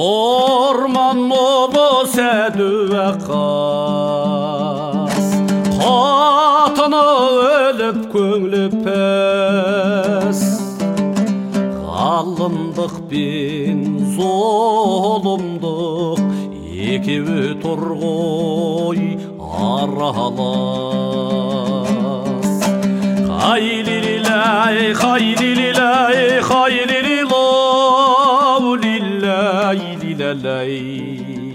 орман обы сәдуә қаз қатыны өліп көңілі пәс қалындық пен зұлымдық екеуі тұр ғой аралас қайлилилай қайлилилай geley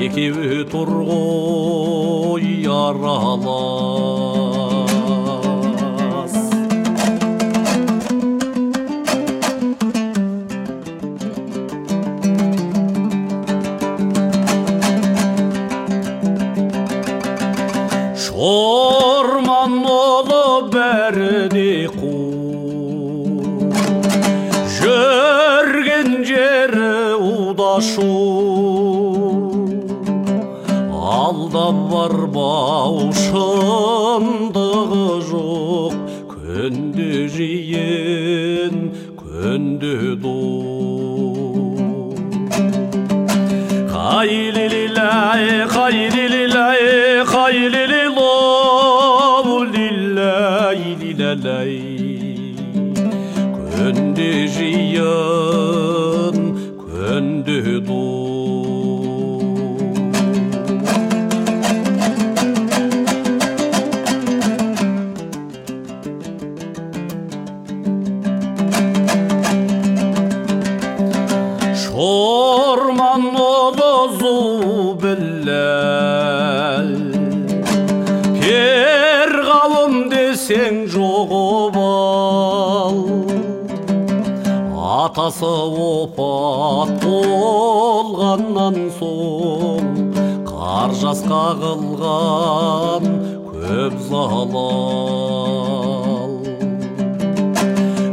Yekivi turgu yaralar Orman berdi kul pencere udaşu Aldam var bağışındığı жоқ күнді жиен күнді ду Haylililay, haylililay, haylililov, lilay, lilay, gündüz yar. عنده طول شورمان نضزو Sen атасы опат болғаннан соң жасқа қылған көп залал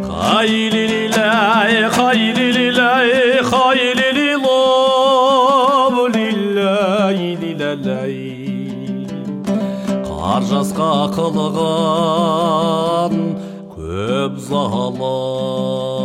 хайлилилай хайлилилай хайлилилоб қар жасқа қылған көп залал